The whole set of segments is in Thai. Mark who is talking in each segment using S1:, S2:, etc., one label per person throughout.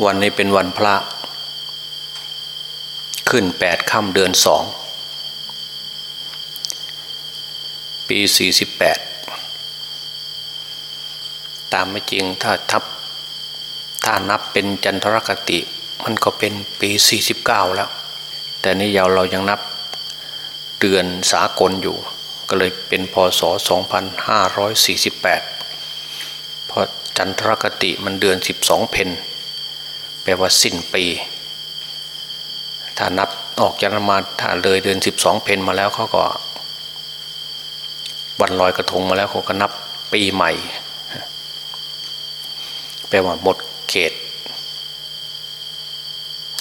S1: วันนี้เป็นวันพระ ขึ้นแปดค่ำเดือนสองปีสี่สิบแปดตามไม่จริงถ้าทับ ถ้านับเป็นจันทรคติ มันก็เป็นปีสี่สิบเก้าแล้ว แต่นี่ยาวเรายังนับเดือนสากลอยู่ ก็เลยเป็นพศสองพันห้าร้อยสี่สิบแปดเพราะจันทรคติมันเดือนสิบสองเพน แปลว่าสิ้นปี ถ้านับออกจากนั้นมาถ้าเลยเดือนสิบสองเพนมาแล้วเขาก็วันลอยกระทงมาแล้วเขาก็นับปีใหม่ แปลว่าหมดเขต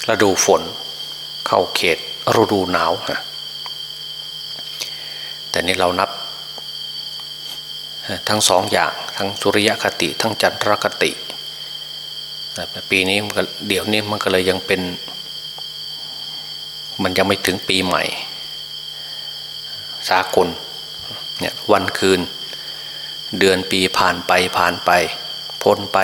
S1: ฤดูฝน เข้าเขตฤดูหนาวแต่นี่เรานับทั้งสองอย่างทั้งสุริยคติทั้งจันทรคติ ปีนี้มันก็เดี๋ยวนี้มันก็เลยยังเป็น มันยังไม่ถึงปีใหม่ สากลเนี่ยวันคืน เดือนปีผ่านไปผ่านไป พ้นไป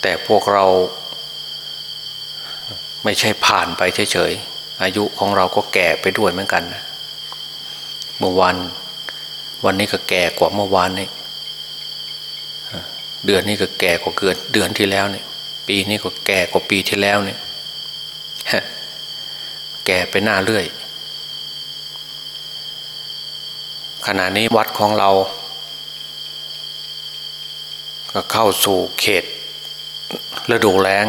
S1: แต่พวกเรา ไม่ใช่ผ่านไปเฉยๆอายุของเราก็แก่ไปด้วยเหมือนกันนะเมื่อวานวันนี้ก็แก่กว่าเมื่อวานนี่ เดือนนี้ก็แก่กว่าเกินเดือนที่แล้วเนี่ย ปีนี้ก็แก่กว่าปีที่แล้วเนี่ยแก่ไปหน้าเรื่อย ขณะนี้วัดของเรา ก็เข้าสู่เขตฤดูแล้ง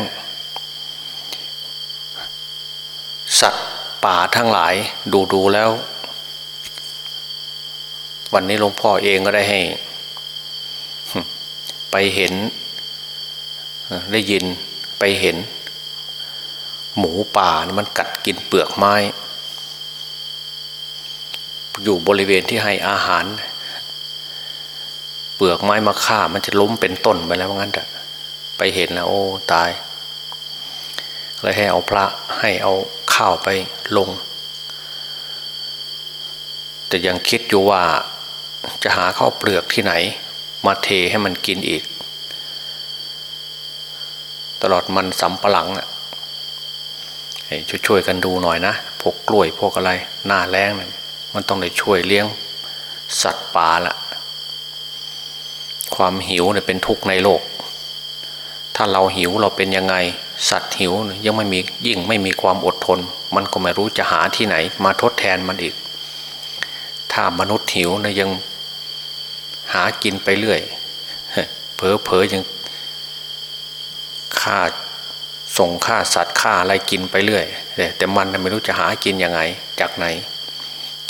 S1: สัตว์ป่าทั้งหลายดูดูแล้ว วันนี้หลวงพ่อเองก็ได้ให้ ไปเห็น ได้ยินไปเห็น หมูป่ามันกัดกินเปลือกไม้ อยู่บริเวณที่ให้อาหาร เปลือกไม้มาฆ่ามันจะล้มเป็นต้นไปแล้วงั้นไปเห็นแล้วโอ้ตายเลยให้เอาพระให้เอาข้าวไปลง แต่ยังคิดอยู่ว่าจะหาข้าวเปลือกที่ไหน มาเทให้มันกินอีก ตลอดมันสำปะหลังนะ่ะช่วยๆกันดูหน่อยนะ พวกกล้วยพวกอะไร หน้าแรงนะมันต้องได้ช่วยเลี้ยงสัตว์ป่าละความหิวเนี่ยเป็นทุกข์ในโลก ถ้าเราหิวเราเป็นยังไง สัตว์หิวยังไม่มียิ่งไม่มีความอดทน มันก็ไม่รู้จะหาที่ไหน มาทดแทนมันอีก ถ้ามนุษย์หิวนะยัง หากินไปเรื่อย เผลอเผลอยังฆ่าส่งฆ่าสัตว์ฆ่าอะไรกินไปเรื่อย แต่มันไม่รู้จะหากินยังไง จากไหน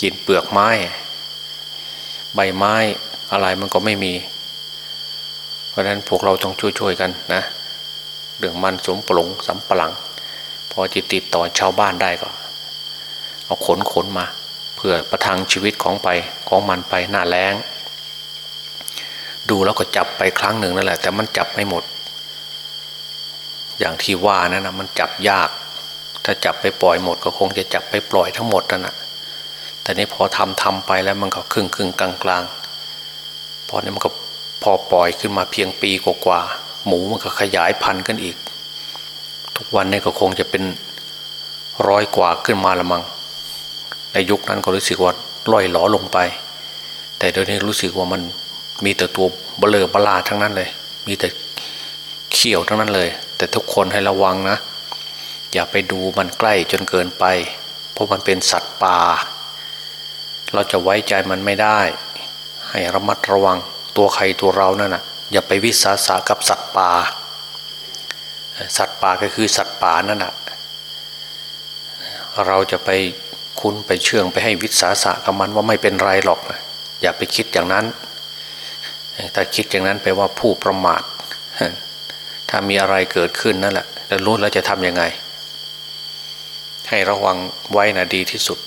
S1: กินเปลือกไม้ ใบไม้อะไรมันก็ไม่มี เพราะฉะนั้นพวกเราต้องช่วยๆกันนะเรื่องมันสมปลงสำปลัง พอจิตติดต่อชาวบ้านได้ก็ เอาขนขนมา เพื่อประทังชีวิตของไปของมันไปหน้าแรง ดูแล้วก็จับไปครั้งหนึ่งนั่นแหละ แต่มันจับไม่หมด อย่างที่ว่านั่นนะมันจับยาก ถ้าจับไปปล่อยหมด ก็คงจะจับไปปล่อยทั้งหมดนั่นแหะแต่นี้พอทำทำไปแล้วมันก็ครึ่งครึ่งกลางกลางพอนี้มันก็พอปล่อยขึ้นมาเพียงปีกว่าหมูมันก็ขยายพันธุ์กันอีก ทุกวันนี้ก็คงจะเป็นร้อยกว่าขึ้นมาละมังในยุคนั้นก็รู้สึกว่าล่อยหลอลงไป แต่เดี๋ยวนี้รู้สึกว่ามัน มีแต่ตัวเบลอบลาทั้งนั้นเลย มีแต่เขี้ยวทั้งนั้นเลย แต่ทุกคนให้ระวังนะ อย่าไปดูมันใกล้จนเกินไป เพราะมันเป็นสัตว์ป่า เราจะไว้ใจมันไม่ได้ ให้ระมัดระวังตัวใครตัวเรานั่นนะอย่าไปวิสาสะกับสัตว์ป่า สัตว์ป่าก็คือสัตว์ป่านั่นแหะเราจะไปคุ้นไปเชื่องไปให้วิสาสะกับมันว่าไม่เป็นไรหรอกนะอย่าไปคิดอย่างนั้น ถ้าคิดอย่างนั้นแปลว่าผู้ประมาทถ้ามีอะไรเกิดขึ้นนั่นแหละแล้วรู้แล้วจะทำยังไง ให้ระวังไว้นะดีที่สุด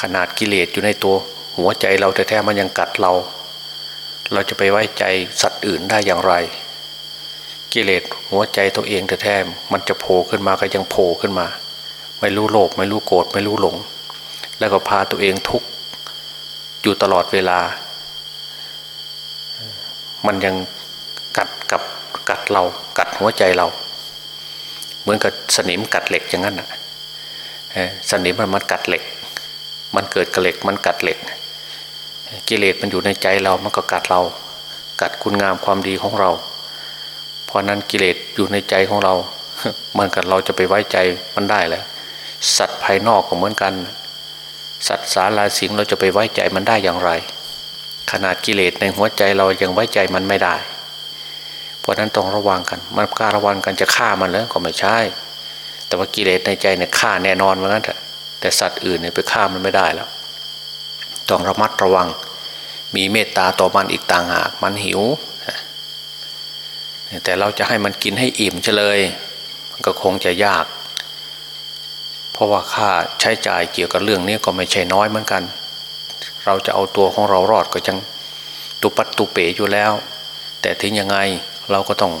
S1: ขนาดกิเลสอยู่ในตัว หัวใจเราแท้ๆมันยังกัดเรา เราจะไปไว้ใจสัตว์อื่นได้อย่างไร กิเลสหัวใจตัวเองแท้ๆมันจะโผล่ขึ้นมาก็ยังโผล่ขึ้นมา ไม่รู้โลภไม่รู้โกรธไม่รู้หลง แล้วก็พาตัวเองทุกข์อยู่ตลอดเวลา มันยังกัดกับกัดเรากัดหัวใจเรา เหมือนกับสนิมกัดเหล็กอย่างนั้นอะสนิมมันมันกัดเหล็ก มันเกิดกับเหล็กมันกัดเหล็ก กิเลสมันอยู่ในใจเรามันก็กัดเรา กัดคุณงามความดีของเรา เพราะนั้นกิเลสอยู่ในใจของเรามันกับเราจะไปไว้ใจมันได้แล้วสัตว์ภายนอกก็เหมือนกัน สัตว์สาราสิงเราจะไปไว้ใจมันได้อย่างไร ขนาดกิเลสในหัวใจเรายังไว้ใจมันไม่ได้ เพราะนั้นต้องระวังกัน มันกล้าระวังกันจะฆ่ามันแล้วก็ไม่ใช่ แต่ว่ากิเลสในใจเนี่ยฆ่าแน่นอนเหมือนกันแต่สัตว์อื่นเนี่ยไปฆ่ามันไม่ได้แล้ว ต้องระมัดระวัง มีเมตตาต่อมันอีกต่างหาก มันหิว แต่เราจะให้มันกินให้อิ่มเฉลยก็คงจะยาก เพราะว่าค่าใช้จ่ายเกี่ยวกับเรื่องนี้ก็ไม่ใช่น้อยเหมือนกัน เราจะเอาตัวของเรารอดก็จังตุปัตตุเปอยู่แล้ว แต่ถึงยังไงเราก็ต้อง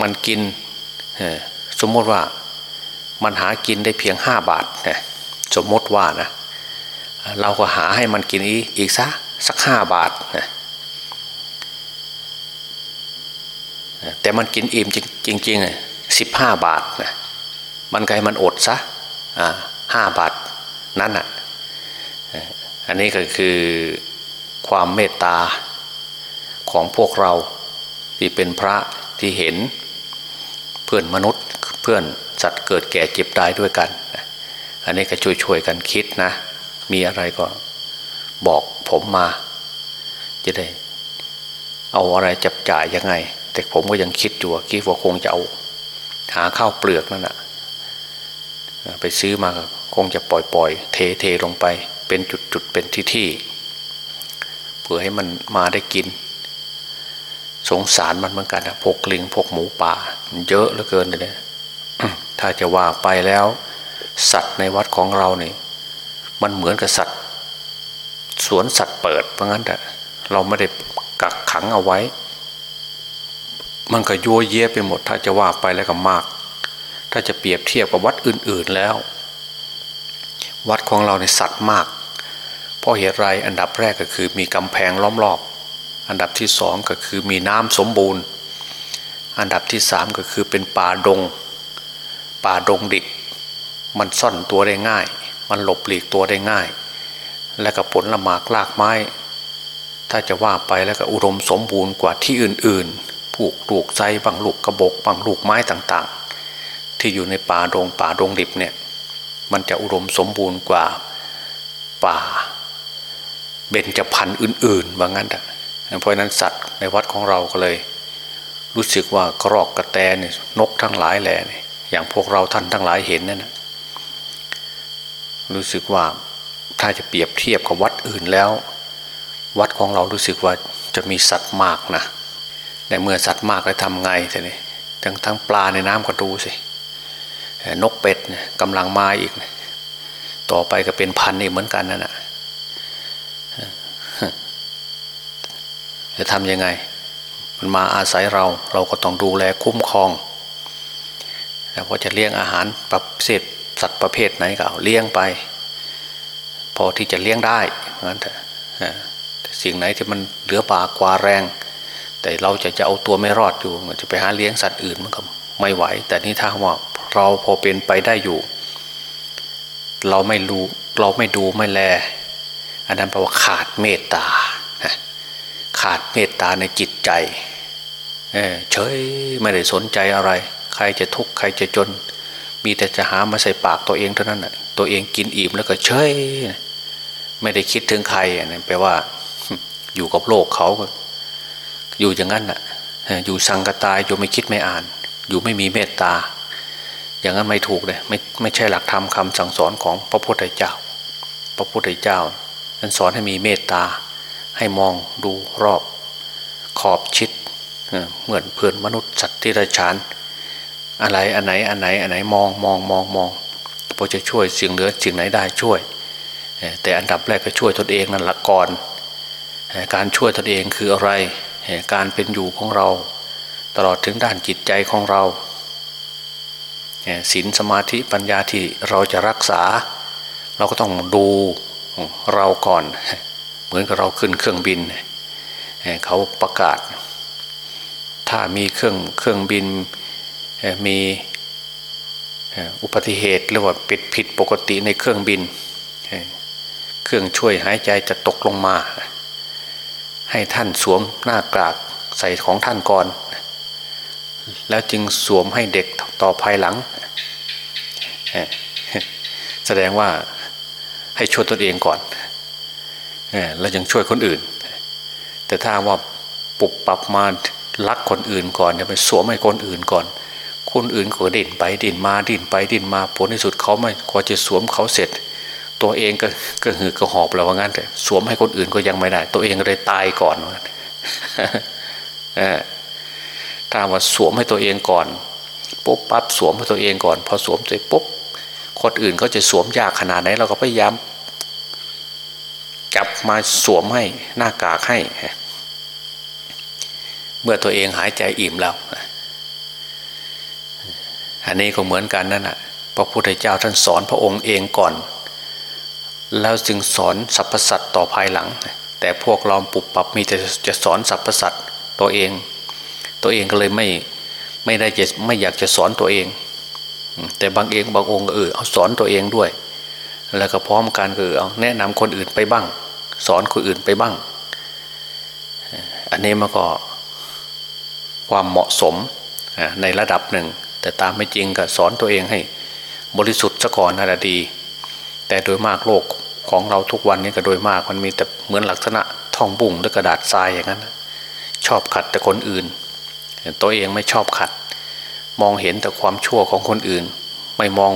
S1: มันกินสมมติว่ามันหากินได้เพียงห้าบาทนสมมติว่านะเราก็หาให้มันกินอีกสักสักห้าบาทนะแต่มันกินอิ่มจริงๆสิบห้าบาทนะมันไกลมันอดซะห้าบาทนั่นอะ อันนี้ก็คือความเมตตาของพวกเราที่เป็นพระที่เห็นเพื่อนมนุษย์เพื่อนสัตว์เกิดแก่เจ็บตายด้วยกัน อันนี้ก็ช่วยๆกันคิดนะ มีอะไรก็บอกผมมา จะได้ เอาอะไรจับจ่ายยังไง แต่ผมก็ยังคิดอยู่คิดว่าคงจะเอาหาข้าวเปลือกนั่นแหะไปซื้อมาคงจะปล่อยๆเทเทลงไป เป็นจุดๆเป็นที่ที่เพื่อให้มันมาได้กิน สงสารมันเหมือนกันนะพกลิงพกหมูป่า เยอะเหลือเกินเลยถ้าจะว่าไปแล้ว สัตว์ในวัดของเราเนี่ยมันเหมือนกับสัตว์สวนสัตว์เปิด เพราะงั้นแต่เราไม่ได้กักขังเอาไว้ มันก็ยัวเยะไปหมด ถ้าจะว่าไปแล้วก็มาก ถ้าจะเปรียบเทียบกับวัดอื่น ๆแล้ว วัดของเราในสัตว์มาก เพราะเหตุไรอันดับแรกก็คือมีกำแพงล้อมรอบ อันดับที่สองก็คือมีน้ำสมบูรณ์ อันดับที่สามก็คือเป็นป่าดง ป่าดงดิบมันซ่อนตัวได้ง่าย มันหลบหลีกตัวได้ง่าย และก็ผลละหมากลากไม้ ถ้าจะว่าไปแล้วก็อุดมสมบูรณ์กว่าที่อื่นๆ ผูกลูกไซบางลูกกระบอกบางลูกไม้ต่างๆ ที่อยู่ในป่าดงป่าดงดิบเนี่ย มันจะอุดมสมบูรณ์กว่าป่า เบญจพรรณอื่นๆว่างั้นเพราะนั้นสัตว์ในวัดของเราก็เลย รู้สึกว่ากระรอกกระแตเนี่ยนกทั้งหลายแหล่นี่อย่างพวกเราท่านทั้งหลายเห็นนั่นนะรู้สึกว่าถ้าจะเปรียบเทียบกับวัดอื่นแล้ว วัดของเรารู้สึกว่าจะมีสัตว์มากนะในเมื่อสัตว์มากแล้วทำไงทีนี้ทั้งทั้งปลาในน้ำก็ดูสินกเป็ดกำลังมาอีก ต่อไปก็เป็นพันนี่เหมือนกันนั่นแหะ จะทำยังไง มันมาอาศัยเราเราก็ต้องดูแลคุ้มครองแต่พอจะเลี้ยงอาหารประเภทสัตว์ประเภทไหนก็เอาเลี้ยงไป พอที่จะเลี้ยงได้งั้นแต่สิ่งไหนที่มันเหลือปากกว่าแรง แต่เราจะจะเอาตัวไม่รอดอยู่จะไปหาเลี้ยงสัตว์อื่นมันก็ไม่ไหว แต่นี่ถ้าว่าเราพอเป็นไปได้อยู่ เราไม่รู้เราไม่ดูไม่แลอันนั้นแปลว่าขาดเมตตา ขาดเมตตาในจิตใจเเฉยไม่ได้สนใจอะไร ใครจะทุกข์ใครจะจน มีแต่จะหามาใส่ปากตัวเองเท่านั้นตัวเองกินอิ่มแล้วก็เฉยไม่ได้คิดถึงใครนี่แปลว่า อยู่กับโลกเขาอยู่อย่างนั้นน่ะอยู่สังกตายอยู่ไม่คิดไม่อ่าน อยู่ไม่มีเมตตา อย่างนั้นไม่ถูกเลยไม่ไม่ใช่หลักธรรมคาสั่งสอนของพระพุทธเจ้า พระพุทธเจ้าท่านสอนให้มีเมตตา ให้มองดูรอบขอบชิดเหมือนเพื่อนมนุษย์สัตว์ที่ไระชานอะไรอันไหนอันไหนอันไหนมองมองมองมองพอจะช่วยสิ่งเหลือสิ่งไหนได้ช่วย แต่อันดับแรกก็ช่วยตนเองนั่นละก่อนการช่วยตนเองคืออะไร การเป็นอยู่ของเรา ตลอดถึงด้านจิตใจของเราศีลสมาธิปัญญาที่เราจะรักษา เราก็ต้องดูเราก่อน เหมือนกับเราขึ้นเครื่องบินเขาประกาศ ถ้ามีเครื่องเครื่องบินมีอุบัติเหตุหรือว่าปิดผิดปกติในเครื่องบิน เครื่องช่วยหายใจจะตกลงมา ให้ท่านสวมหน้ากากใส่ของท่านก่อน แล้วจึงสวมให้เด็กต่อภายหลัง แสดงว่าให้ช่วยตนเองก่อน แล้วยังช่วยคนอื่น แต่ถ้าว่าปุบปรับมาลักคนอื่นก่อนจะไปสวมให้คนอื่นก่อน คนอื่นก็ดิ่นไปดิ่นมาดิ่นไปดิ่นมาผลที่สุดเขาไม่กว่าจะสวมเขาเสร็จ ตัวเองก็ก็หือกระหอบแล้วว่างั้นแต่สวมให้คนอื่นก็ยังไม่ได้ ตัวเองเลยตายก่อนถ้าว่าสวมให้ตัวเองก่อนปุ๊บปั๊บสวมให้ตัวเองก่อน พอสวมเสร็จปุ๊บคนอื่นเขาจะสวมยากขนาดไหนเราก็พยายาม จับมาสวมให้หน้ากากให้ เมื่อตัวเองหายใจอิ่มแล้ว อันนี้ก็เหมือนกันนั่นแหะพระพุทธเจ้าท่านสอนพระองค์เองก่อน แล้วจึงสอนสรรพสัตว์ต่อภายหลัง แต่พวกเราปุบปับมีแต่จะสอนสรรพสัตว์ตัวเอง ตัวเองก็เลยไม่ไม่ได้จะไม่อยากจะสอนตัวเอง แต่บางเองบางองค์เออเอาสอนตัวเองด้วย แล้วก็พร้อมกันคือเอาแนะนำคนอื่นไปบ้าง สอนคนอื่นไปบ้าง อันนี้มันก็ความเหมาะสมในระดับหนึ่ง แต่ตามไม่จริงก็สอนตัวเองให้ บริสุทธิ์ซะก่อนน่าดี แต่โดยมากโลกของเราทุกวันนี้ก็โดยมากมันมีแต่เหมือนลักษณะท่องบุ่งหรือกระดาษทรายอย่างนั้น ชอบขัดแต่คนอื่น ตัวเองไม่ชอบขัด มองเห็นแต่ความชั่วของคนอื่น ไม่มอง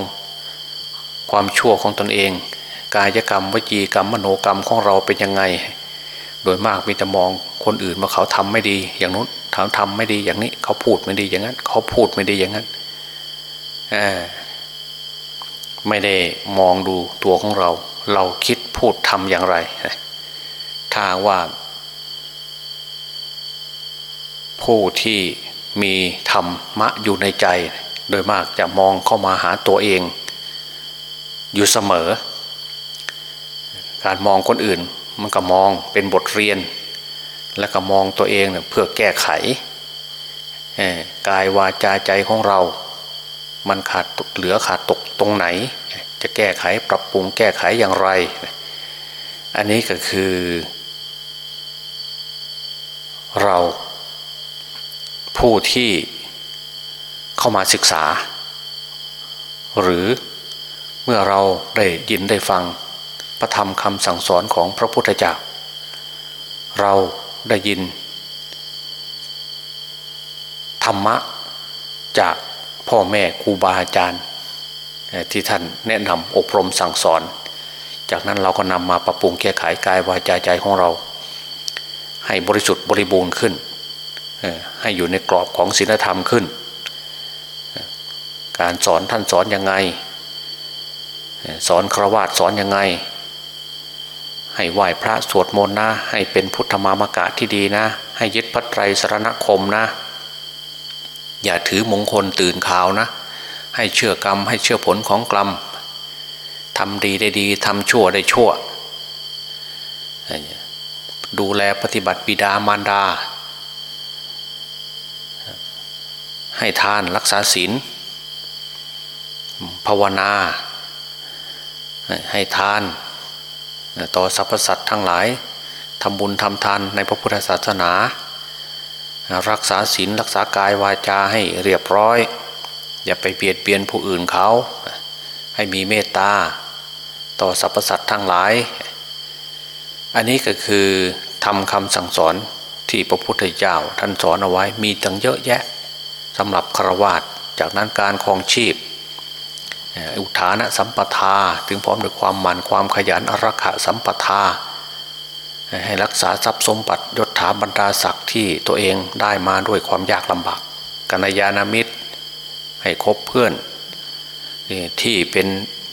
S1: ความชั่วของตนเอง กายกรรมวิจีกรรมมโนกรรมของเราเป็นยังไง โดยมากมีแต่มองคนอื่นว่าเขาทำไม่ดี อย่างนู้นทำทำไม่ดีอย่างนี้ เขาพูดไม่ดีอย่างนั้น เขาพูดไม่ดีอย่างนั้นไม่ได้มองดูตัวของเรา เราคิดพูดทำอย่างไรถ้าว่า ผู้ที่มีธรรมะอยู่ในใจ โดยมากจะมองเข้ามาหาตัวเอง อยู่เสมอ การมองคนอื่นมันก็มองเป็นบทเรียน แล้วก็มองตัวเองเพื่อแก้ไขกายวาจาใจของเรา มันขาดเหลือขาดตกตรงไหน จะแก้ไขปรับปรุงแก้ไขอย่างไร อันนี้ก็คือ เราผู้ที่เข้ามาศึกษา หรือเมื่อเราได้ยินได้ฟัง พระธรรมคำสั่งสอนของพระพุทธเจ้า เราได้ยิน ธรรมะจากพ่อแม่ครูบาอาจารย์ ที่ท่านแนะนำอบรมสั่งสอน จากนั้นเราก็นำมาปรับปรุงแก้ไขกายวาจาใจของเรา ให้บริสุทธิ์บริบูรณ์ขึ้น ให้อยู่ในกรอบของศีลธรรมขึ้น การสอนท่านสอนยังไง สอนครวาสสอนยังไง ให้ไหว้พระสวดมนต์นะ ให้เป็นพุทธมามกะที่ดีนะ ให้ยึดพระไตรสรณคมนะ อย่าถือมงคลตื่นข่าวนะ ให้เชื่อกรรม ให้เชื่อผลของกรรมทำดีได้ดีทำชั่วได้ชั่ว ดูแลปฏิบัติบิดามารดา ให้ทานรักษาศีลภาวนา ให้ทาน ต่อสรรพสัตว์ทั้งหลายทำบุญทำทานในพระพุทธศาสนา รักษาศีลรักษากายวาจาให้เรียบร้อย อย่าไปเบียดเบียนผู้อื่นเขา ให้มีเมตตาต่อสรรพสัตว์ทั้งหลาย อันนี้ก็คือทำคำสั่งสอนที่พระพุทธเจ้าท่านสอนเอาไว้มีตั้งเยอะแยะสำหรับฆราวาสจากนั้นการคลองชีพ อุทานะสัมปทา ถึงพร้อมด้วยความหมั่นความขยันอรักขะสัมปทา ให้รักษาทรัพย์สมบัติยศถาบรรดาศักดิ์ที่ตัวเองได้มาด้วยความยากลำบากกัญยาณมิตร ให้คบเพื่อนที่เป็น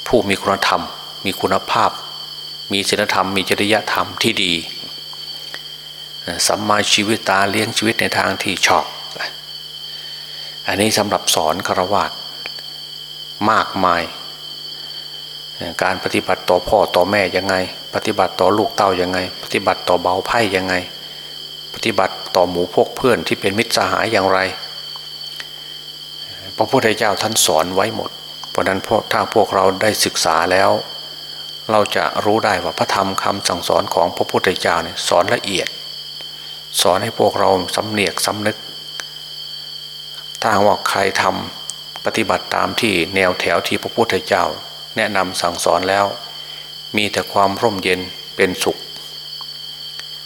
S1: ผู้มีคุณธรรม มีคุณภาพ มีศีลธรรม มีจริยธรรมที่ดีสัมมาชีวิตตาเลี้ยงชีวิตในทางที่ชอบ อันนี้สำหรับสอนฆรวาส มากมาย การปฏิบัติต่อพ่อต่อแม่ยังไง ปฏิบัติต่อลูกเต้ายังไง ปฏิบัติต่อเบาไพ่ยังไง ปฏิบัติต่อหมูพวกเพื่อนที่เป็นมิตรสหายอย่างไร พระพุทธเจ้าท่านสอนไว้หมด เพราะนั้นถ้าพวกเราได้ศึกษาแล้ว เราจะรู้ได้ว่าพระธรรมคำสั่งสอนของพระพุทธเจ้าเนี่ยสอนละเอียด สอนให้พวกเราสำเนียกสำนึกถ้าว่าใครทำ ปฏิบัติตามที่แนวแถวที่พระพุทธเจ้า แนะนำสั่งสอนแล้ว มีแต่ความร่มเย็นเป็นสุข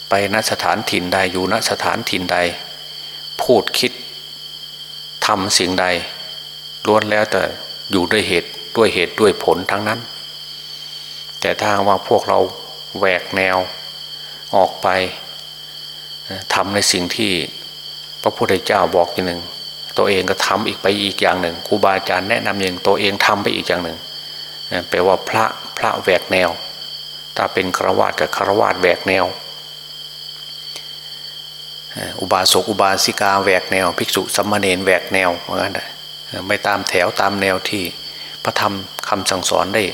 S1: ไปณสถานถิ่นใดอยู่ณสถานถิ่นใด พูดคิดทำสิ่งใดล้วนแล้วแต่อยู่ด้วยเหตุด้วยเหตุด้วยผลทั้งนั้น แต่ถ้าว่าพวกเราแหวกแนวออกไปทำในสิ่งที่พระพุทธเจ้าบอกอย่างหนึ่ง ตัวเองก็ทำอีกไปอีกอย่างหนึ่งครูบาอาจารย์แนะนำอย่างตัวเองทำไปอีกอย่างหนึ่งแปลว่าพระพระแหวกแนว ถ้าเป็นฆราวาสกับฆราวาสแหวกแนว อุบาสกอุบาสิกาแหวกแนว ภิกษุสัมมาเนนแหวกแนวเหมือนกันไม่ตามแถวตามแนวที่พระธรรมคำสั่งสอนได้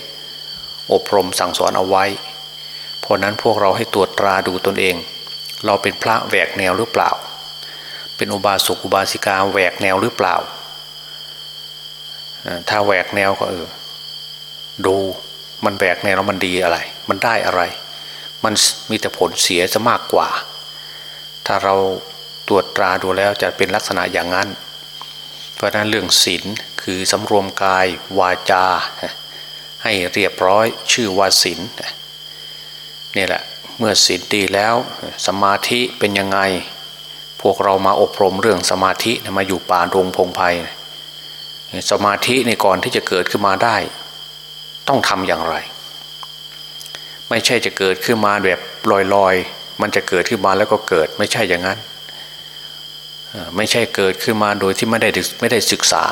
S1: อบรมสั่งสอนเอาไว้ เพราะนั้นพวกเราให้ตรวจตราดูตนเอง เราเป็นพระแหวกแนวหรือเปล่า เป็นอุบาสกอุบาสิกาแหวกแนวหรือเปล่า ถ้าแหวกแนวก็เออดูมันแหวกแนวแล้วมันดีอะไร มันได้อะไร มันมีแต่ผลเสียจะมากกว่า ถ้าเราตรวจตราดูแล้วจะเป็นลักษณะอย่างนั้น เพราะนั้นเรื่องศีลคือสำรวมกายวาจา ให้เรียบร้อยชื่อว่าศีลนี่แหละเมื่อศีลดีแล้วสมาธิเป็นยังไง วกเรามาอบรมเรื่องสมาธิมาอยู่ป่าดงพงไพ่สมาธิในก่อนที่จะเกิดขึ้นมาได้ ต้องทำอย่างไร ไม่ใช่จะเกิดขึ้นมาแบบลอยๆ มันจะเกิดขึ้นมาแล้วก็เกิดไม่ใช่อย่างนั้น ไม่ใช่เกิดขึ้นมาโดยที่ไม่ได้ไม่ได้ศึกษา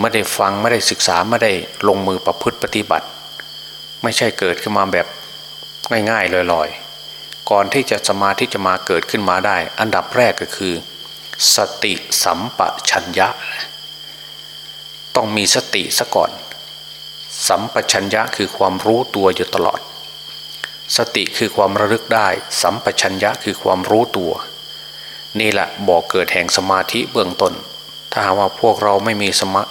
S1: ไม่ได้ฟังไม่ได้ศึกษาไม่ได้ลงมือประพฤติปฏิบัติ ไม่ใช่เกิดขึ้นมาแบบง่ายๆลอยๆ ก่อนที่จะสมาธิจะมาเกิดขึ้นมาได้ อันดับแรกก็คือ สติสัมปชัญญะ ต้องมีสติซะก่อน สัมปชัญญะคือความรู้ตัวอยู่ตลอด สติคือความระลึกได้ สัมปชัญญะคือความรู้ตัว นี่แหละบอกเกิดแห่งสมาธิเบื้องต้น ถ้าหากว่าพวกเราไม่มีสมา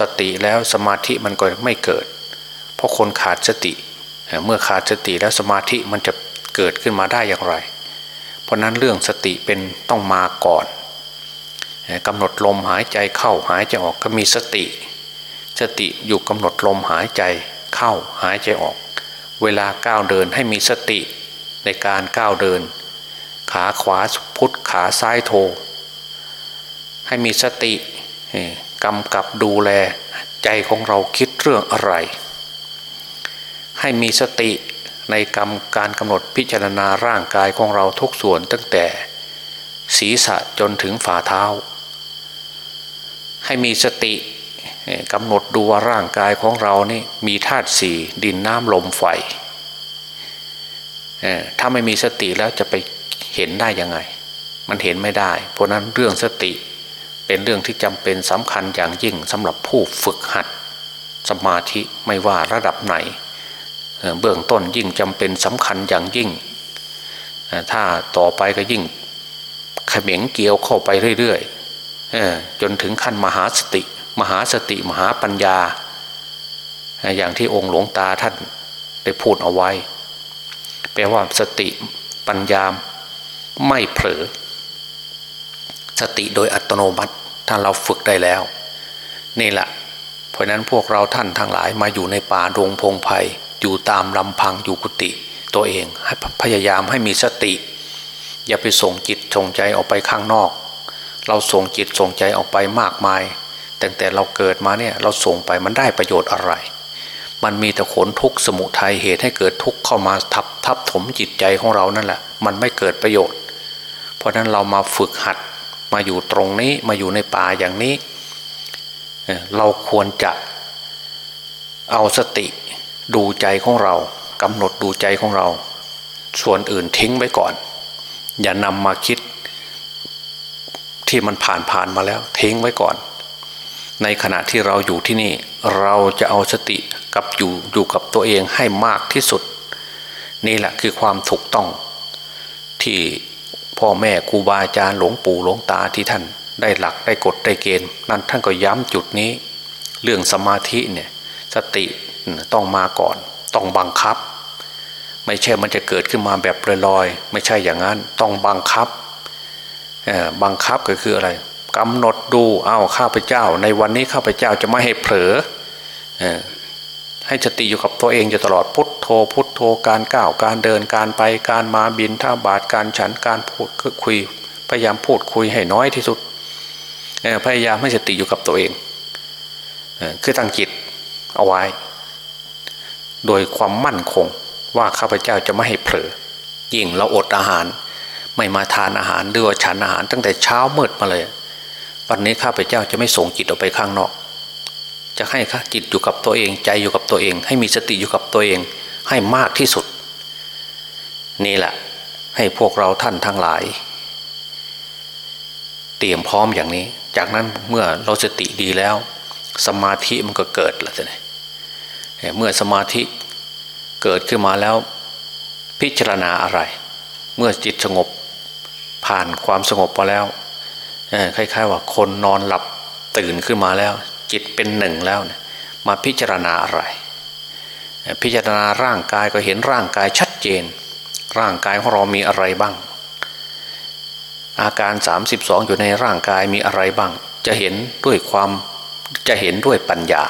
S1: สติแล้วสมาธิมันก็ไม่เกิด เพราะคนขาดสติ เมื่อขาดสติแล้วสมาธิมันจะ เกิดขึ้นมาได้อย่างไร เพราะนั้นเรื่องสติเป็นต้องมาก่อนกำหนดลมหายใจเข้าหายใจออกก็มีสติ สติอยู่กำหนดลมหายใจเข้าหายใจออก เวลาก้าวเดินให้มีสติในการก้าวเดิน ขาขวาพุทธขาซ้ายโท ให้มีสติกำกับดูแลใจของเราคิดเรื่องอะไร ให้มีสติ ในกรรมการกำหนดพิจารณาร่างกายของเราทุกส่วนตั้งแต่ ศีรษะจนถึงฝ่าเท้า ให้มีสติกำหนดดูว่าร่างกายของเรานี่มีธาตุสี่ดินน้ำลมไฟถ้าไม่มีสติแล้วจะไปเห็นได้ยังไง มันเห็นไม่ได้ เพราะนั้นเรื่องสติเป็นเรื่องที่จำเป็นสำคัญอย่างยิ่งสำหรับผู้ฝึกหัดสมาธิไม่ว่าระดับไหน เบื้องต้นยิ่งจำเป็นสำคัญอย่างยิ่ง ถ้าต่อไปก็ยิ่งขมงเกี่ยวเข้าไปเรื่อยๆจนถึงขั้นมหาสติ มหาสติมหาปัญญา อย่างที่องค์หลวงตาท่านได้พูดเอาไว้ แปลว่าสติปัญญาไม่เผลอ สติโดยอัตโนมัติถ้าเราฝึกได้แล้ว นี่แหละเพราะนั้นพวกเราท่านทั้งหลายมาอยู่ในป่าดงพงไพ่ อยู่ตามลำพังอยู่กุฏิตัวเองให้พยายามให้มีสติ อย่าไปส่งจิตส่งใจออกไปข้างนอก เราส่งจิตส่งใจออกไปมากมายแต่แต่เราเกิดมาเนี่ยเราส่งไปมันได้ประโยชน์อะไร มันมีแต่ขนทุกข์สมุทัยเหตุให้เกิดทุกข์เข้ามาทับทับถมจิตใจของเรานั่นแหละ มันไม่เกิดประโยชน์ เพราะนั้นเรามาฝึกหัดมาอยู่ตรงนี้มาอยู่ในป่าอย่างนี้ เราควรจะเอาสติ ดูใจของเรากำหนดดูใจของเรา ส่วนอื่นทิ้งไว้ก่อน อย่านำมาคิด ที่มันผ่านผ่านมาแล้ว ทิ้งไว้ก่อน ในขณะที่เราอยู่ที่นี่ เราจะเอาสติกับอยู่อยู่กับตัวเองให้มากที่สุด นี่แหละคือความถูกต้อง ที่พ่อแม่ครูบาอาจารย์หลวงปู่หลวงตาที่ท่านได้หลักได้กฎได้เกณฑ์ นั่นท่านก็ย้ำจุดนี้ เรื่องสมาธิเนี่ยสติ ต้องมาก่อน ต้องบังคับ ไม่ใช่มันจะเกิดขึ้นมาแบบลอยๆไม่ใช่อย่างนั้น ต้องบังคับบังคับก็คืออะไรกำหนดดูเอาข้าพเจ้า ในวันนี้ข้าพเจ้าจะไม่ให้เผลอให้สติอยู่กับตัวเองอยู่ตลอดพุทโธพุทโธการก้าวการเดินการไปการมาบินท่าบาทการฉันการพูดคุย พยายามพูดคุยให้น้อยที่สุดพยายามให้สติอยู่กับตัวเองคือตั้งจิตเอาไว้ โดยความมั่นคงว่าข้าพเจ้าจะไม่ให้เผลอยิ่งเราอดอาหาร ไม่มาทานอาหารหรือว่าฉันอาหารตั้งแต่เช้ามืดมาเลย วันนี้ข้าพเจ้าจะไม่ส่งจิตออกไปข้างนอก จะให้ข้าจิตอยู่กับตัวเองใจอยู่กับตัวเอง ให้มีสติอยู่กับตัวเองให้มากที่สุด นี่แหละ ให้พวกเราท่านทั้งหลาย เตรียมพร้อมอย่างนี้ จากนั้นเมื่อเราสติดีแล้ว สมาธิมันก็เกิดแล้วจะนี่ เมื่อสมาธิเกิดขึ้นมาแล้วพิจารณาอะไร เมื่อจิตสงบผ่านความสงบมาแล้วคล้ายๆว่าคนนอนหลับตื่นขึ้นมาแล้ว จิตเป็นหนึ่งแล้วมาพิจารณาอะไร พิจารณาร่างกายก็เห็นร่างกายชัดเจน ร่างกายของเรามีอะไรบ้าง อาการ 32 อยู่ในร่างกายมีอะไรบ้าง จะเห็นด้วยความจะเห็นด้วยปัญญา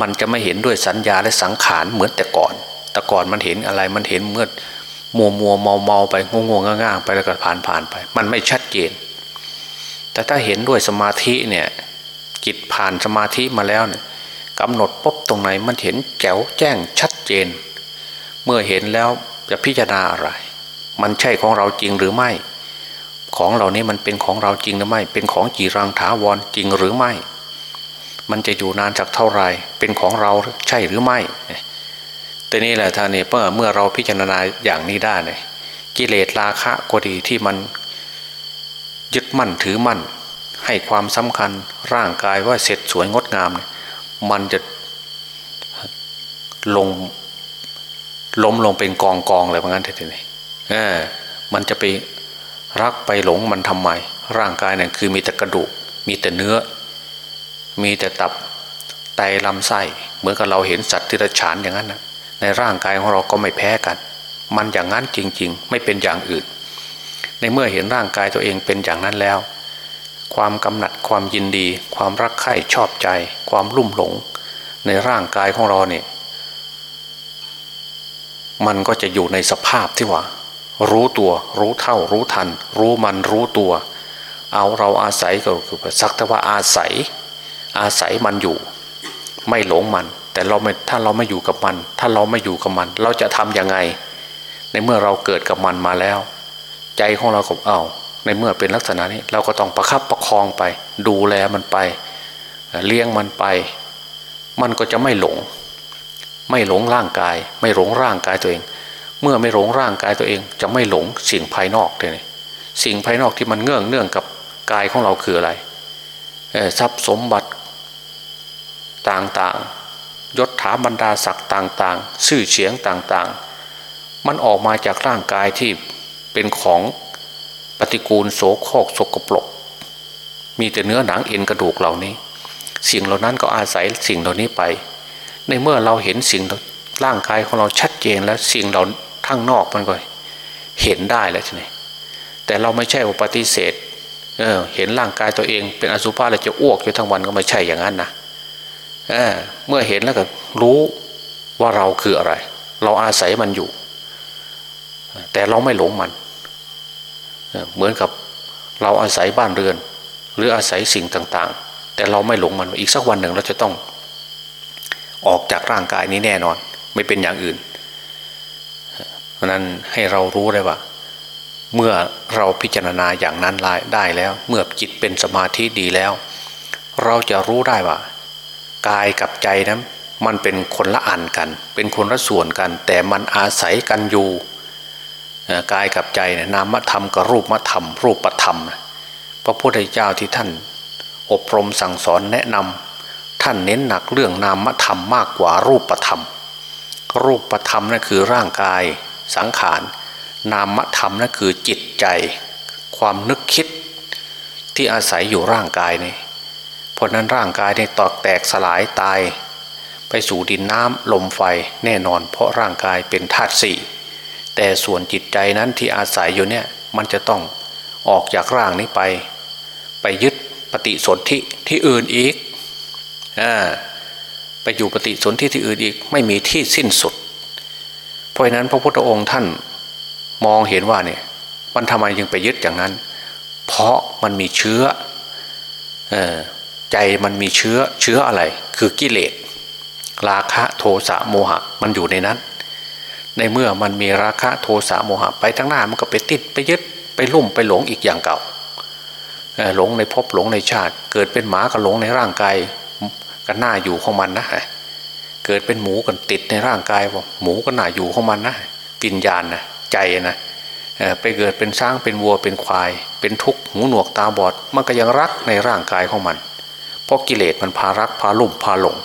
S1: มันจะไม่เห็นด้วยสัญญาและสังขารเหมือนแต่ก่อน แต่ก่อนมันเห็นอะไรมันเห็นเมื่อมัวมัวเมาเมาไปงงงง่างไปแล้วก็ผ่านผ่านไป มันไม่ชัดเจน แต่ถ้าเห็นด้วยสมาธิเนี่ยจิตผ่านสมาธิมาแล้วเนี่ยกำหนดปุ๊บตรงไหนมันเห็นแจ๋วแจ้งชัดเจน เมื่อเห็นแล้วจะพิจารณาอะไร มันใช่ของเราจริงหรือไม่ ของเหล่านี้มันเป็นของเราจริงหรือไม่ เป็นของจีรังถาวรจริงหรือไม่ มันจะอยู่นานจากเท่าไรเป็นของเราใช่หรือไม่แต่นี่แหละท่านเนี่เมื่อเมื่อเราพิจารณาอย่างนี้ได้เนี่ยกิเลสราคะก็ดีที่มันยึดมั่นถือมั่น ให้ความสำคัญร่างกายว่าเสร็จสวยงดงามมันจะลงล้มลงเป็นกองกองเลยเพราะงั้นทีนี้เออมันจะไปรักไปหลงมันทำไมร่างกายเนั่นคือมีแต่กระดูกมีแต่เนื้อ มีแต่ตับไตลำไส้เหมือนกับเราเห็นสัตว์ที่ระฉานอย่างนั้นนะในร่างกายของเราก็ไม่แพ้กัน มันอย่างนั้นจริง ๆ ไม่เป็นอย่างอื่น ในเมื่อเห็นร่างกายตัวเองเป็นอย่างนั้นแล้ว ความกำหนัดความยินดี ความรักใคร่ชอบใจ ความลุ่มหลง ในร่างกายของเราเนี่ยมันก็จะอยู่ในสภาพที่ว่า รู้ตัวรู้เท่ารู้ทัน รู้มันรู้ตัว เอาเราอาศัยก็คือสักแต่ว่าอาศัย อาศัยมันอยู่ ไม่หลงมัน แต่เราไม่ถ้าเราไม่อยู่กับมัน ถ้าเราไม่อยู่กับมัน เราจะทำยังไง ในเมื่อเราเกิดกับมันมาแล้ว ใจของเราก็เอาในเมื่อเป็นลักษณะนี้เราก็ต้องประคับประคองไป ดูแลมันไป เลี้ยงมันไป มันก็จะไม่หลง ไม่หลงร่างกาย ไม่หลงร่างกายตัวเอง เมื่อไม่หลงร่างกายตัวเอง จะไม่หลงสิ่งภายนอกเลยสิ่งภายนอกที่มันเงื่องเนื่องกับกายของเราคืออะไรทรัพย์สมบัติ ต่างๆ ยศถาบรรดาศักดิ์ต่างๆ ชื่อเฉียงต่างๆ มันออกมาจากร่างกายที่เป็นของปฏิกูลโสโครกสกปรก มีแต่เนื้อหนังเอ็นกระดูกเหล่านี้ สิ่งเหล่านั้นก็อาศัยสิ่งเหล่านี้ไป ในเมื่อเราเห็นสิ่งร่างกายของเราชัดเจนแล้วสิ่งเราทั้งนอกมันก็เห็นได้แล้วใช่ไหมแต่เราไม่ใช่ว่าปฏิเสธเออเห็นร่างกายตัวเองเป็นอสุภะแล้วจะอ้วกอยู่ทั้งวันก็ไม่ใช่อย่างนั้นนะ เเมื่อเห็นแล้วก็รู้ว่าเราคืออะไร เราอาศัยมันอยู่ แต่เราไม่หลงมัน เหมือนกับเราอาศัยบ้านเรือน หรืออาศัยสิ่งต่างๆ แต่เราไม่หลงมันอีกสักวันหนึ่งเราจะต้อง ออกจากร่างกายนี้แน่นอน ไม่เป็นอย่างอื่น เพราะนั้นให้เรารู้ได้ว่าเมื่อเราพิจารณาอย่างนั้นได้แล้ว เมื่อจิตเป็นสมาธิดีแล้ว เราจะรู้ได้ว่า กายกับใจนั้นมันเป็นคนละอันกัน เป็นคนละส่วนกัน แต่มันอาศัยกันอยู่กายกับใจเนี่ยนามธรรมกับรูปธรรม รูปธรรม พระพุทธเจ้าที่ท่าน อบรมสั่งสอนแนะนำท่านเน้นหนักเรื่องนามธรรมมากกว่ารูปธรรม รูปธรรมนั่นคือร่างกายสังขาร นามธรรมนั่นคือจิตใจ ความนึกคิดที่อาศัยอยู่ร่างกายนี่ เพราะนั้นร่างกายนี่ตอกแตกสลายตาย ไปสู่ดินน้ำลมไฟแน่นอน เพราะร่างกายเป็นธาตุสี่แต่ส่วนจิตใจนั้นที่อาศัยอยู่เนี่ยมันจะต้องออกจากร่างนี้ไป ไปยึดปฏิสนธิที่อื่นอีกอไปอยู่ปฏิสนธิที่อื่นอีกไม่มีที่สิ้นสุด เพราะนั้นพระพุทธองค์ท่านมองเห็นว่าเนี่ยมันทำไมยังไปยึดอย่างนั้น เพราะมันมีเชื้ออ ใจมันมีเชื้อเชื้ออะไร คือกิเลสราคะโทสะโมหะ มันอยู่ในนั้น ในเมื่อมันมีราคะโทสะโมหะ ไปทั้งหน้ามันก็ไปติดไปยึดไปลุ่มไปหลงอีกอย่างเก่าหลงในภพหลงในชาติ เกิดเป็นหมาก็หลงในร่างกายก็น่าอยู่ของมันนะเกิดเป็นหมูกันติดในร่างกายว่าหมูก็น่าอยู่ของมันนะปิญญาณนะใจนะไปเกิดเป็นช้างเป็นวัวเป็นควาย เป็นทุกข์หูหนวกตาบอด มันก็ยังรักในร่างกายของมัน เพราะกิเลสมันพารักพาลุ่มพาหลง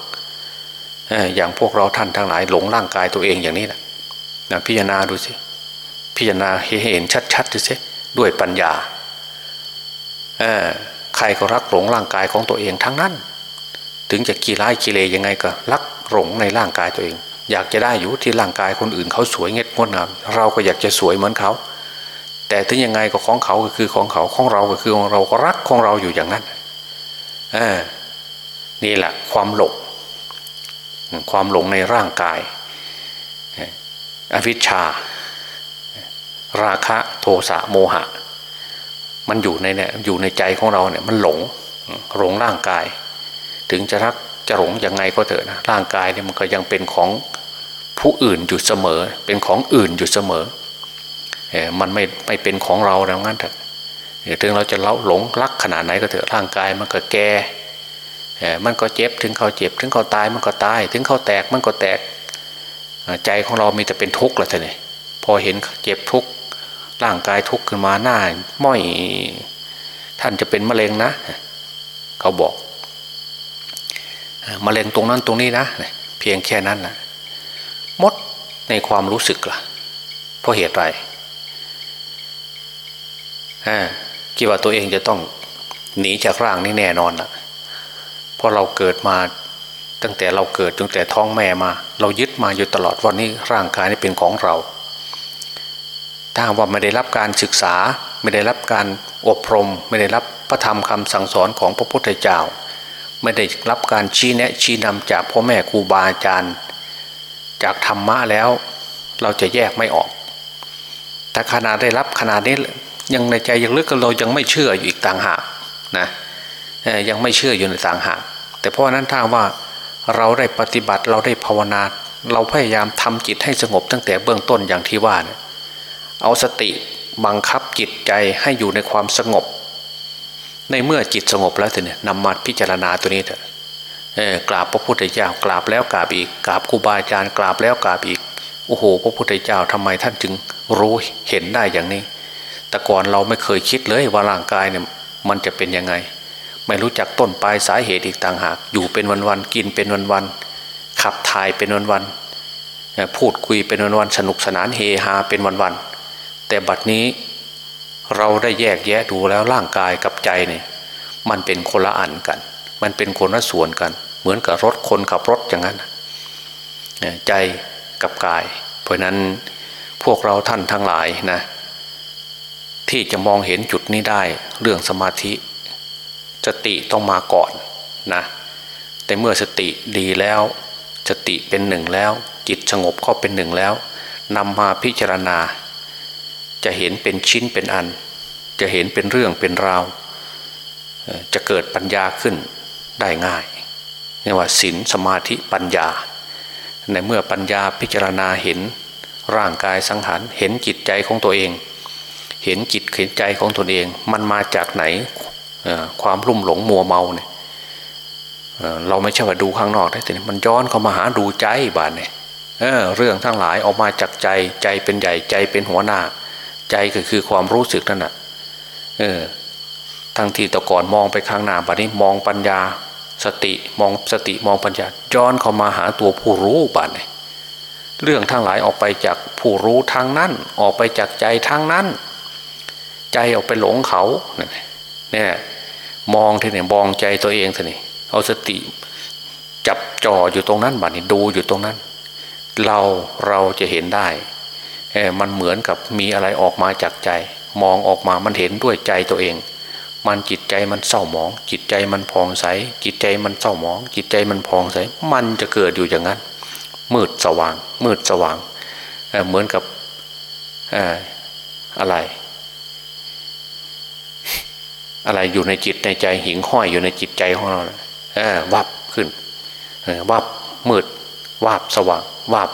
S1: อย่างพวกเราท่านทั้งหลายหลงร่างกายตัวเองอย่างนี้นะนะพิจารณาดูสิพิจารณาเห็นชัดๆดูสิด้วยปัญญาใครก็รักหลงร่างกายของตัวเองทั้งนั้น ถึงจะกี่ร้ายกิเลยังไงก็รักหลงในร่างกายตัวเอง อยากจะได้อยู่ที่ร่างกายคนอื่นเขาสวยเง็ดงดงามเราก็อยากจะสวยเหมือนเขา แต่ถึงยังไงก็ของเขาก็คือของเขาของเราก็คือของเราก็รักของเราอยู่อย่างนั้น นี่แหละความหลงความหลงในร่างกาย อวิชชา ราคะโทสะโมหะ มันอยู่ในเนี่ยอยู่ในใจของเราเนี่ยมันหลงหลงร่างกาย ถึงจะรักจะหลงยังไงก็เถอะนะร่างกายเนี่ยมันก็ยังเป็นของผู้อื่นอยู่เสมอ เป็นของอื่นอยู่เสมอมันไม่ไม่เป็นของเราแล้วงั้นเถอะถึงเราจะเล่าหลงรักขนาดไหนก็เถอะร่างกายมันก็แก่ มันก็เจ็บถึงเขาเจ็บ ถึงเขาตายมันก็ตาย ถึงเขาแตกมันก็แตก ใจของเรามีแต่เป็นทุกข์ละท่านพอเห็นเจ็บทุกข์ร่างกายทุกข์ขึ้นมาหน้าม้อยท่านจะเป็นมะเร็งนะ เขาบอกมะเร็งตรงนั้นตรงนี้นะเพียงแค่นั้นนะมดในความรู้สึกล่ะเพราะเหตุไรคิดว่าตัวเองจะต้องหนีจากร่างนี้แน่นอนล่ะ ราะเราเกิดมาตั้งแต่เราเกิดตั้งแต่ท้องแม่มา เรายึดมาอยู่ตลอดวันนี้ร่างกายนี้เป็นของเรา ถ้าว่าไม่ได้รับการศึกษาไม่ได้รับการอบรม ไม่ได้รับพระธรรมคำสั่งสอนของพระพุทธเจ้า ไม่ได้รับการชี้แนะชี้นำจากพ่อแม่ครูบาอาจารย์ จากธรรมะแล้วเราจะแยกไม่ออก แต่ขนาดได้รับขนาดนี้ยังในใจยังลึกเรายังไม่เชื่ออยู่อีกต่างหากนะยังไม่เชื่ออยู่ในต่างหาก แต่เพราะนั้นถ้าว่าเราได้ปฏิบัติเราได้ภาวนา เราพยายามทำจิตให้สงบตั้งแต่เบื้องต้นอย่างที่ว่าเนี่ยเอาสติบังคับจิตใจให้อยู่ในความสงบ ในเมื่อจิตสงบแล้วเนี่ยนำมาพิจารณาตัวนี้เถอะกราบพระพุทธเจ้ากราบแล้วกราบอีกกราบครูบาอาจารย์กราบแล้วกราบอีกโอ้โห พระพุทธเจ้าทำไมท่านจึงรู้เห็นได้อย่างนี้ แต่ก่อนเราไม่เคยคิดเลยว่าร่างกายเนี่ยมันจะเป็นยังไง ไม่รู้จักต้นปลายสาเหตุอีกต่างหาก อยู่เป็นวันๆกินเป็นวันๆขับถ่ายเป็นวันๆพูดคุยเป็นวันๆสนุกสนานเฮฮาเป็นวันๆแต่บัดนี้เราได้แยกแยะดูแล้วร่างกายกับใจเนี่ยมันเป็นคนละอันกัน มันเป็นคนละส่วนกัน เหมือนกับรถคนขับรถอย่างนั้นใจกับกาย เพราะนั้นพวกเราท่านทั้งหลายนะที่จะมองเห็นจุดนี้ได้เรื่องสมาธิ สติต้องมาก่อนนะแต่เมื่อสติดีแล้ว สติเป็นหนึ่งแล้ว จิตสงบเข้าเป็นหนึ่งแล้วนำมาพิจารณา จะเห็นเป็นชิ้นเป็นอัน จะเห็นเป็นเรื่องเป็นราว จะเกิดปัญญาขึ้นได้ง่ายเรียกว่าศีลสมาธิปัญญา ในเมื่อปัญญาพิจารณาเห็นร่างกายสังหารเห็นจิตใจของตัวเอง เห็นจิตเห็นใจของตนเอง มันมาจากไหน ความรุ่มหลงมัวเมาเนี่ยเราไม่ใช่ว่าดูข้างนอกได้แต่มันย้อนเข้ามาหาดูใจบานเนี่ยเเรื่องทั้งหลายออกมาจากใจใจเป็นใหญ่ใจเป็นหัวหน้า ใจก็คือความรู้สึกนั่นแหะเออทั้งที่ตะก่อนมองไปข้างหน้าบัดนี้มองปัญญาสติมองสติมองปัญญาย้อนเข้ามาหาตัวผู้รู้บานเนี่ยเรื่องทั้งหลายออกไปจากผู้รู้ทางนั้น ออกไปจากใจทางนั้น ใจออกไปหลงเขาเนี่ย มองทีนี่มองใจตัวเองทีนี่เอาสติจับจ่ออยู่ตรงนั้นบัดนี้ดูอยู่ตรงนั้น เราเราจะเห็นได้มันเหมือนกับมีอะไรออกมาจากใจ มองออกมามันเห็นด้วยใจตัวเอง มันจิตใจมันเศร้าหมอง จิตใจมันพองใส จิตใจมันเศร้าหมอง จิตใจมันพองใส มันจะเกิดอยู่อย่างนั้น มืดสว่าง มืดสว่างเเหมือนกับอะไร อะไรอยู่ในจิตในใจหิงห้อยอยู่ในจิตใจของเราวับขึ้นวับมืดวาบสว่างวาบ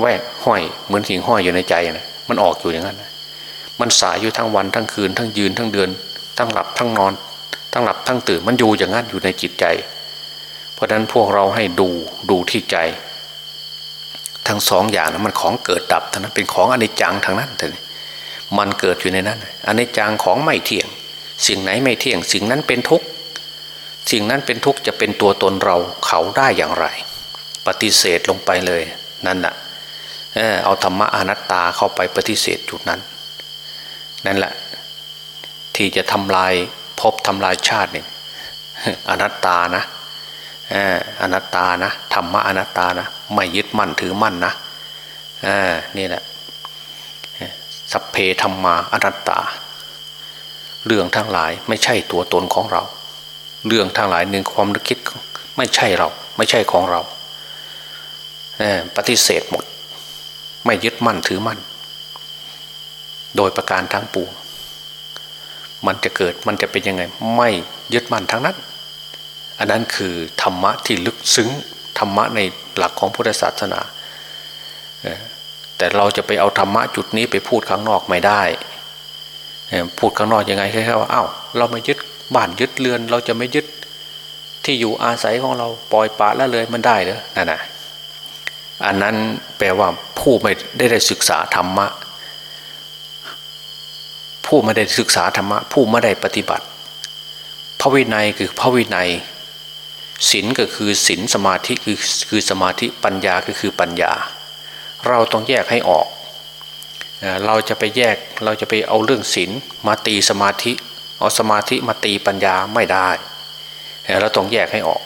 S1: แวกห้อยเหมือนหิงห้อยอยู่ในใจนะมันออกอยู่อย่างนั้นมันสายอยู่ทั้งวันทั้งคืน ทั้งยืนทั้งเดือน ทั้งหลับทั้งนอน ทั้งหลับทั้งตื่นมันอยู่อย่างนั้นอยู่ในจิตใจ เพราะฉะนั้นพวกเราให้ดูดูที่ใจ ทั้งสองอย่างนะมันของเกิดดับทั้งนั้นเป็นของอนิจจังทั้งนั้นแต่มันเกิดอยู่ในนั้นอนิจจังของไม่เที่ยง สิ่งไหนไม่เที่ยงสิ่งนั้นเป็นทุกข์สิ่งนั้นเป็นทุกข์จะเป็นตัวตนเราเขาได้อย่างไร ปฏิเสธลงไปเลยนั่นแหละเอาธรรมะอนัตตาเข้าไปปฏิเสธจุดนั้น นั่นแหละ ที่จะทำลายพบทำลายชาติเนี่ยอนัตตานะอนัตตานะธรรมะอนัตตานะไม่ยึดมั่นถือมั่นนะนี่แหละสัพเพธรรมาอนัตตา เรื่องทั้งหลายไม่ใช่ตัวตนของเรา เรื่องทั้งหลายหนึ่งความนึกคิดไม่ใช่เรา ไม่ใช่ของเราปฏิเสธหมด ไม่ยึดมั่นถือมั่น โดยประการทั้งปวงมันจะเกิดมันจะเป็นยังไง ไม่ยึดมั่นทั้งนั้น อันนั้นคือธรรมะที่ลึกซึ้งธรรมะในหลักของพุทธศาสนาแต่เราจะไปเอาธรรมะจุดนี้ไปพูดข้างนอกไม่ได้ พูดข้างนอกยังไงแค่ว่าอ้าวเราไม่ยึดบ้านยึดเรือน เราจะไม่ยึดที่อยู่อาศัยของเราปล่อยปละละเลยมันได้เหรอนั่นนะอันนั้นแปลว่าผู้ไม่ได้ได้ศึกษาธรรมะ ผู้ไม่ได้ศึกษาธรรมะ ผู้ไม่ได้ปฏิบัติ พระวินัยคือพระวินัยศีลก็คือศีลสมาธิคือคือสมาธิปัญญาก็คือปัญญา เราต้องแยกให้ออก เราจะไปแยกเราจะไปเอาเรื่องศีลมาตีสมาธิ เอาสมาธิมาตีปัญญาไม่ได้ เราต้องแยกให้ออก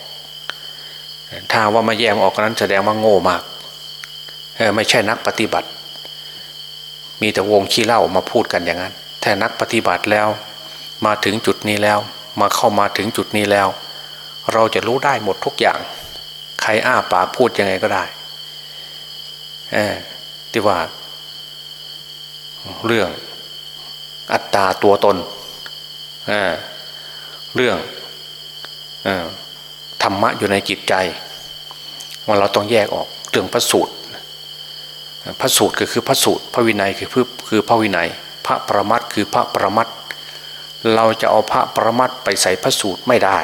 S1: ถ้าว่ามาแยกออกนั้นแสดงว่าโง่มาก ไม่ใช่นักปฏิบัติ มีแต่วงขี้เล่ามาพูดกันอย่างนั้นแต่นักปฏิบัติแล้วมาถึงจุดนี้แล้ว มาเข้ามาถึงจุดนี้แล้ว เราจะรู้ได้หมดทุกอย่าง ใครอ้าปากพูดยังไงก็ได้ที่ว่า เรื่องอัตตาตัวตนเเรื่องธรรมะอยู่ในจิตใจว่าเราต้องแยกออกเรื่องพระสูตรพระสูตรก็คือพระสูตรพระวินัยคือคือพระวินัย พระประมัดคือพระประมัดเราจะเอาพระประมัดไปใส่พระสูตรไม่ได้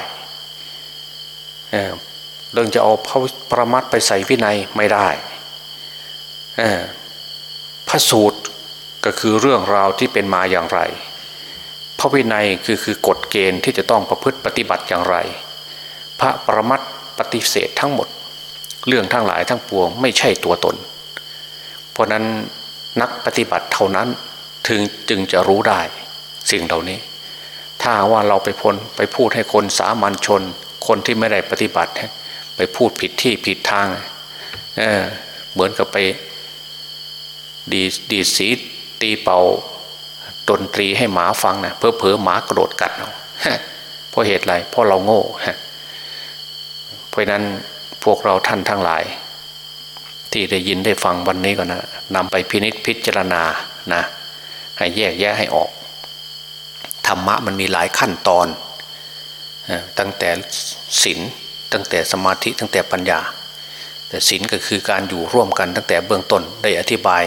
S1: เรื่องจะเอาพระประมัดไปใส่วินัยไม่ได้พระสูตร ก็คือเรื่องราวที่เป็นมาอย่างไร พระวินัยคือคือกฎเกณฑ์ที่จะต้องประพฤติปฏิบัติอย่างไร พระประมัดปฏิเสธทั้งหมด เรื่องทั้งหลายทั้งปวงไม่ใช่ตัวตน เพราะนั้นนักปฏิบัติเท่านั้นถึงจึงจะรู้ได้สิ่งเหล่านี้ ถ้าว่าเราไปพลไปพูดให้คนสามัญชน คนที่ไม่ได้ปฏิบัติ ไปพูดผิดที่ผิดทางเเหมือนกับไปดีดีสี ตีเป่าดนตรีให้หมาฟังนะเพอเพอหมากระโดดกัดเอาเพราะเหตุไรเพราะเราโง่เพราะนั้นพวกเราท่านทั้งหลาย ที่ได้ยินได้ฟังวันนี้ก็นะนำไปพินิษพิจารณานะ ให้แยกแยะให้ออกธรรมะมันมีหลายขั้นตอน ตั้งแต่ศีลตั้งแต่สมาธิตั้งแต่ปัญญา แต่ศีลก็คือการอยู่ร่วมกันตั้งแต่เบื้องต้นได้อธิบาย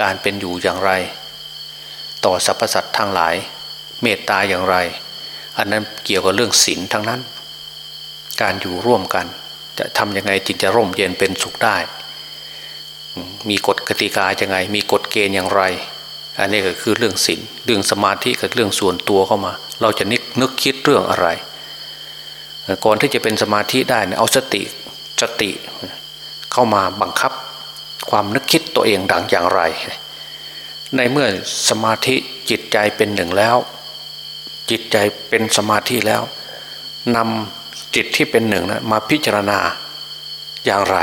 S1: การเป็นอยู่อย่างไร ต่อสรรพสัตว์ทั้งหลาย เมตตาอย่างไร อันนั้นเกี่ยวกับเรื่องศีลทั้งนั้น การอยู่ร่วมกัน จะทำยังไงจึงจะร่มเย็นเป็นสุขได้ มีกฎกติกาอยังไง มีกฎเกณฑ์อย่างไร อันนี้ก็คือเรื่องศีลเรื่องสมาธิกับเรื่องส่วนตัวเข้ามา เราจะนึกนึกคิดเรื่องอะไร ก่อนที่จะเป็นสมาธิได้เอาสติสติเข้ามาบังคับ ความนึกคิดตัวเองดังอย่างไร ในเมื่อสมาธิจิตใจเป็นหนึ่งแล้ว จิตใจเป็นสมาธิแล้วนำจิตที่เป็นหนึ่งนะมาพิจารณาอย่างไร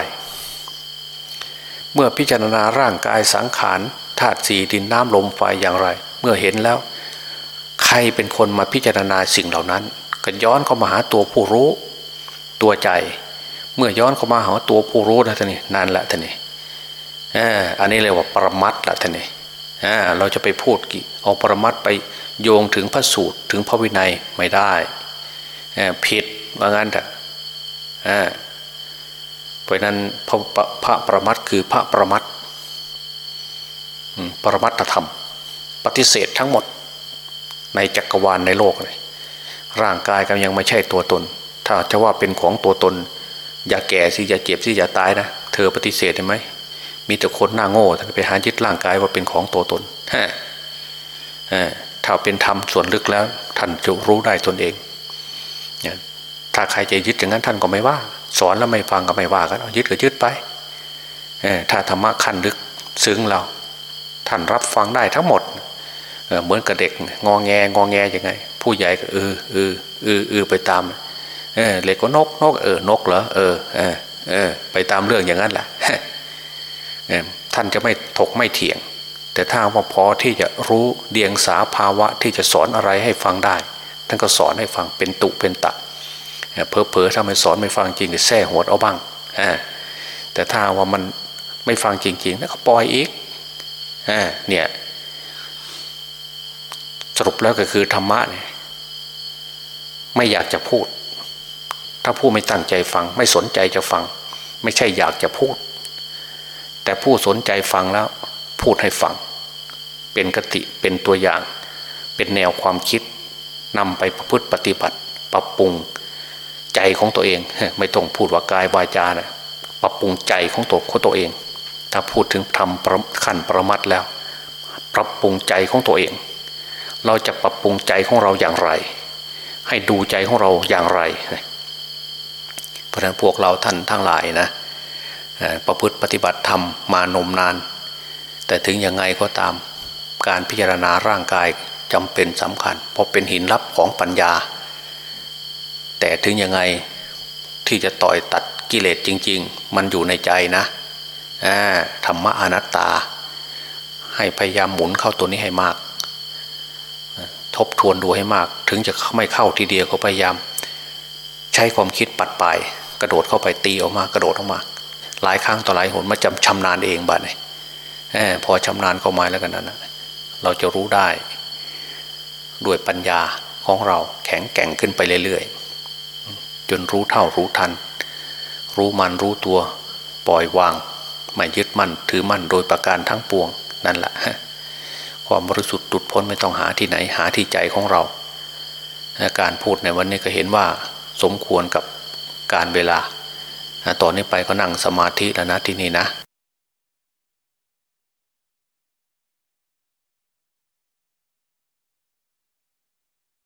S1: เมื่อพิจารณาร่างกายสังขารธาตุสี่ดินน้ำลมไฟอย่างไร เมื่อเห็นแล้ว ใครเป็นคนมาพิจารณาสิ่งเหล่านั้น ก็ย้อนเข้ามาหาตัวผู้รู้ ตัวใจ เมื่อย้อนเข้ามาหาตัวผู้รู้แล้วท่านี่นั่นแหละท่านี่ อันนี้เรียกว่าปรมัตละท่านี่เราจะไปพูดเอาปรมัตไปโยงถึงพระสูตรถึงพระวินัยไม่ได้ผิดว่างั้นแต่เพราะนั้นพระพระประมัตคือพระประมัตปรมัตธรรม ปฏิเสธทั้งหมดในจักรวาลในโลกเลยร่างกายก็ยังไม่ใช่ตัวตน ถ้าจะว่าเป็นของตัวตน อย่าแก่สิอย่าเจ็บสิอย่าตายนะ เธอปฏิเสธได้ไหม มีแต่คนหน้าโง่ท่านไปหายึดร่างกายว่าเป็นของตัวตนฮะถ้าเป็นธรรมส่วนลึกแล้ว ท่านจะรู้ได้ตนเองถ้าใครจะยึดอย่างนั้นท่านก็ไม่ว่า สอนแล้วไม่ฟังก็ไม่ว่ากันยึดก็ยึดไปถ้าธรรมะขั้นลึกซึ้งเราท่านรับฟังได้ทั้งหมดเหมือนกับเด็กงอแงงอแงยังไง ผู้ใหญ่ก็เออเออเออเออไปตามเออเล็กก็นกนกเออนกเหรอเออเออเออไปตามเรื่องอย่างนั้นแหละ ท่านจะไม่ถกไม่เถียง แต่ถ้าว่าพอที่จะรู้เดียงสาภาวะที่จะสอนอะไรให้ฟังได้ ท่านก็สอนให้ฟังเป็นตุเป็นตะเพอเพอถ้าไม่สอนไม่ฟังจริงจะแส่หัวเอาบ้างแต่ถ้าว่ามันไม่ฟังจริงๆแล้วก็ปล่อยอีกเนี่ยสรุปแล้วก็คือธรรมะเนี่ยไม่อยากจะพูด ถ้าผู้ไม่ตั้งใจฟัง ไม่สนใจจะฟัง ไม่ใช่อยากจะพูด แต่ผู้สนใจฟังแล้วพูดให้ฟัง เป็นกติเป็นตัวอย่าง เป็นแนวความคิดนำไปประพฤติปฏิบัติ ปรับปรุงใจของตัวเอง ไม่ต้องพูดว่ากายวาจานะปรับปรุงใจของตัวของตัวเอง ถ้าพูดถึงทำขั้นประมัดแล้ว ปรับปรุงใจของตัวเอง เราจะปรับปรุงใจของเราอย่างไร ให้ดูใจของเราอย่างไร เพราะฉะนั้นพวกเราท่านทั้งหลายนะ ประพฤติปฏิบัติธรรมมานมนาน แต่ถึงยังไงก็ตามการพิจารณาร่างกายจำเป็นสำคัญ เพราะเป็นหินลับของปัญญา แต่ถึงยังไงที่จะต่อยตัดกิเลสจริง ๆ มันอยู่ในใจนะธรรมะอนัตตา ให้พยายามหมุนเข้าตัวนี้ให้มาก ทบทวนดูให้มาก ถึงจะไม่เข้าทีเดียวเขาพยายาม ใช้ความคิดปัดไป กระโดดเข้าไปตีออกมากระโดดออกมา หลายครั้งต่อหลายหนมาจำชำนาญเองบ้านเลยพอชำนาญเข้ามาแล้วกันนั้นเราจะรู้ได้ ด้วยปัญญาของเราแข็งแกร่งขึ้นไปเรื่อยๆจนรู้เท่ารู้ทัน รู้มันรู้ตัวปล่อยวางไม่ยึดมั่นถือมั่นโดยประการทั้งปวงนั่นแหละความบริสุทธิ์ตุดพ้นไม่ต้องหาที่ไหนหาที่ใจของเรา การพูดในวันนี้ก็เห็นว่าสมควรกับการเวลา ตอนนี้ไปก็นั่งสมาธิแล้วนะที่นี่นะ